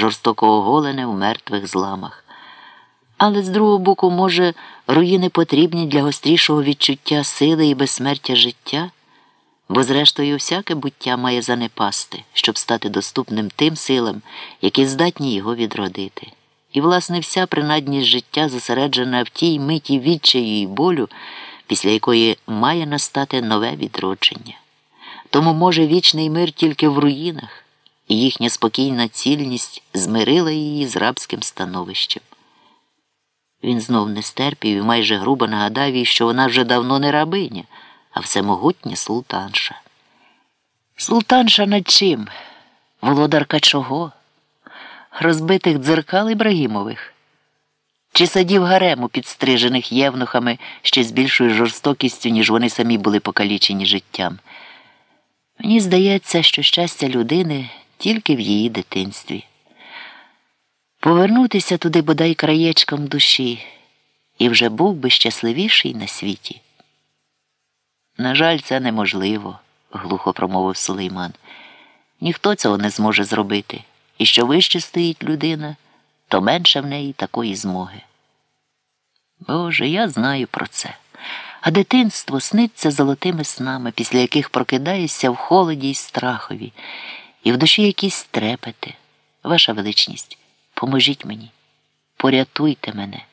жорстоко оголене в мертвих зламах. Але з другого боку, може, руїни потрібні для гострішого відчуття сили і безсмертя життя, бо, зрештою, всяке буття має занепасти, щоб стати доступним тим силам, які здатні його відродити. І, власне, вся принадність життя зосереджена в тій миті відчаю і болю, після якої має настати нове відродження. Тому, може, вічний мир тільки в руїнах, і їхня спокійна цільність змирила її з рабським становищем. Він знов не стерпів і майже грубо нагадав їй, що вона вже давно не рабиня, а всемогутня султанша. Султанша над чим? Володарка чого? Розбитих дзеркал Ібрагімових? Чи садів гарему, підстрижених євнухами ще з більшою жорстокістю, ніж вони самі були покалічені життям? Мені здається, що щастя людини тільки в її дитинстві. Повернутися туди бодай краєчком душі, і вже був би щасливіший на світі. На жаль, це неможливо, глухо промовив Сулейман. Ніхто цього не зможе зробити, і що вище стоїть людина, то менше в неї такої змоги. Боже, я знаю про це. А дитинство сниться золотими снами, після яких прокидаєшся в холоді й страхові, і в душі якісь трепети. Ваша величність. Поможіть мені, порятуйте мене.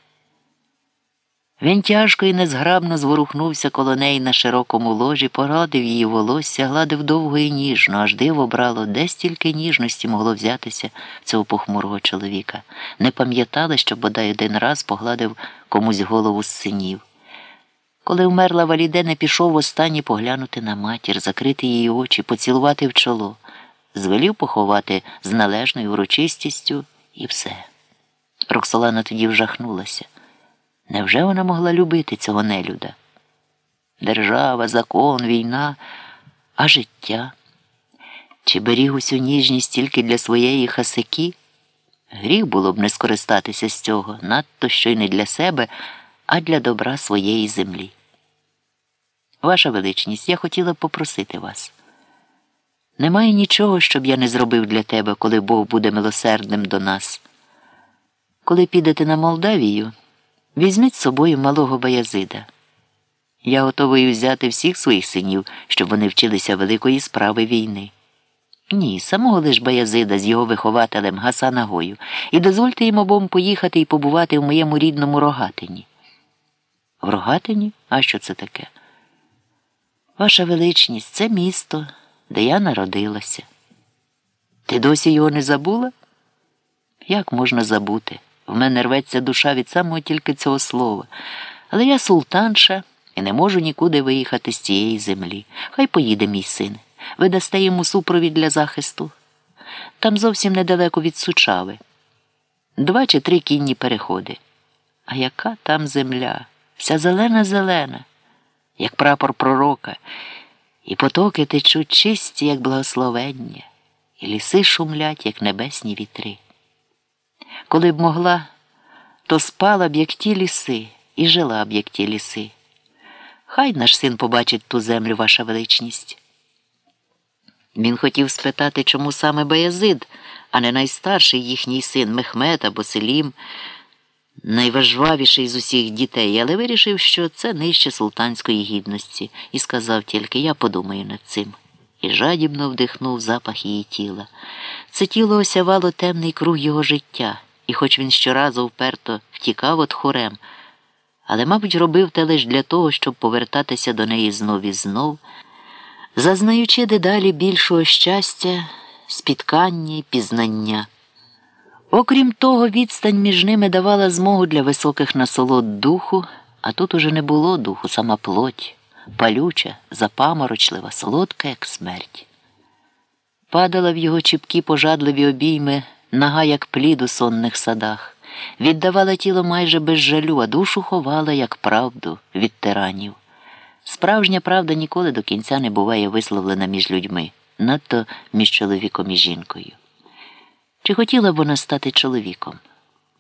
Він тяжко і незграбно зворухнувся коло неї на широкому ложі, порадив її волосся, гладив довго і ніжно, аж диво брало, де стільки ніжності могло взятися цього похмурого чоловіка. Не пам'ятала, що бодай один раз погладив комусь голову з синів. Коли вмерла Валіде, не пішов востаннє поглянути на матір, закрити її очі, поцілувати в чоло, звелів поховати з належною урочистістю. І все. Роксолана тоді вжахнулася. Невже вона могла любити цього нелюда? Держава, закон, війна, а життя? Чи беріг усю ніжність тільки для своєї хасики? Гріх було б не скористатися з цього, надто що й не для себе, а для добра своєї землі. Ваша величність, я хотіла б попросити вас. Немає нічого, щоб я не зробив для тебе, коли Бог буде милосердним до нас. Коли підете на Молдавію, візьміть з собою малого Баязида. Я готовий взяти всіх своїх синів, щоб вони вчилися великої справи війни. Ні, самого лиш Баязида з його вихователем Гасана Гою, і дозвольте їм обом поїхати і побувати в моєму рідному рогатині. В рогатині? А що це таке? Ваша величність, це місто де я народилася. Ти досі його не забула? Як можна забути? В мене рветься душа від самого тільки цього слова. Але я султанша і не можу нікуди виїхати з цієї землі. Хай поїде мій син. Ви дасте йому супровід для захисту. Там зовсім недалеко від Сучави. Два чи три кінні переходи. А яка там земля? Вся зелена зелена, як прапор пророка і потоки течуть чисті, як благословення, і ліси шумлять, як небесні вітри. Коли б могла, то спала б, як ті ліси, і жила б, як ті ліси. Хай наш син побачить ту землю, ваша величність. Він хотів спитати, чому саме Баязид, а не найстарший їхній син Мехмед або Селім найважвавіший з усіх дітей, але вирішив, що це нижче султанської гідності, і сказав тільки я подумаю над цим. І жадібно вдихнув запах її тіла. Це тіло осявало темний круг його життя, і хоч він щоразу вперто втікав від хорем, але, мабуть, робив те лише для того, щоб повертатися до неї знов і знов, зазнаючи дедалі більшого щастя, спіткання і пізнання. Окрім того, відстань між ними давала змогу для високих насолод духу, а тут уже не було духу, сама плоть, палюча, запаморочлива, солодка, як смерть. Падала в його чіпкі пожадливі обійми, нага, як плід у сонних садах, віддавала тіло майже без жалю, а душу ховала, як правду, від тиранів. Справжня правда ніколи до кінця не буває висловлена між людьми, надто між чоловіком і жінкою. Чи хотіла б вона стати чоловіком?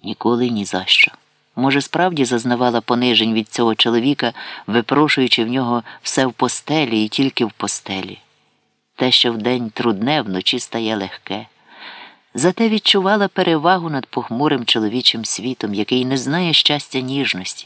Ніколи ні за що. Може, справді зазнавала понижень від цього чоловіка, випрошуючи в нього все в постелі і тільки в постелі. Те, що вдень трудне, вночі стає легке. Зате відчувала перевагу над похмурим чоловічим світом, який не знає щастя ніжності.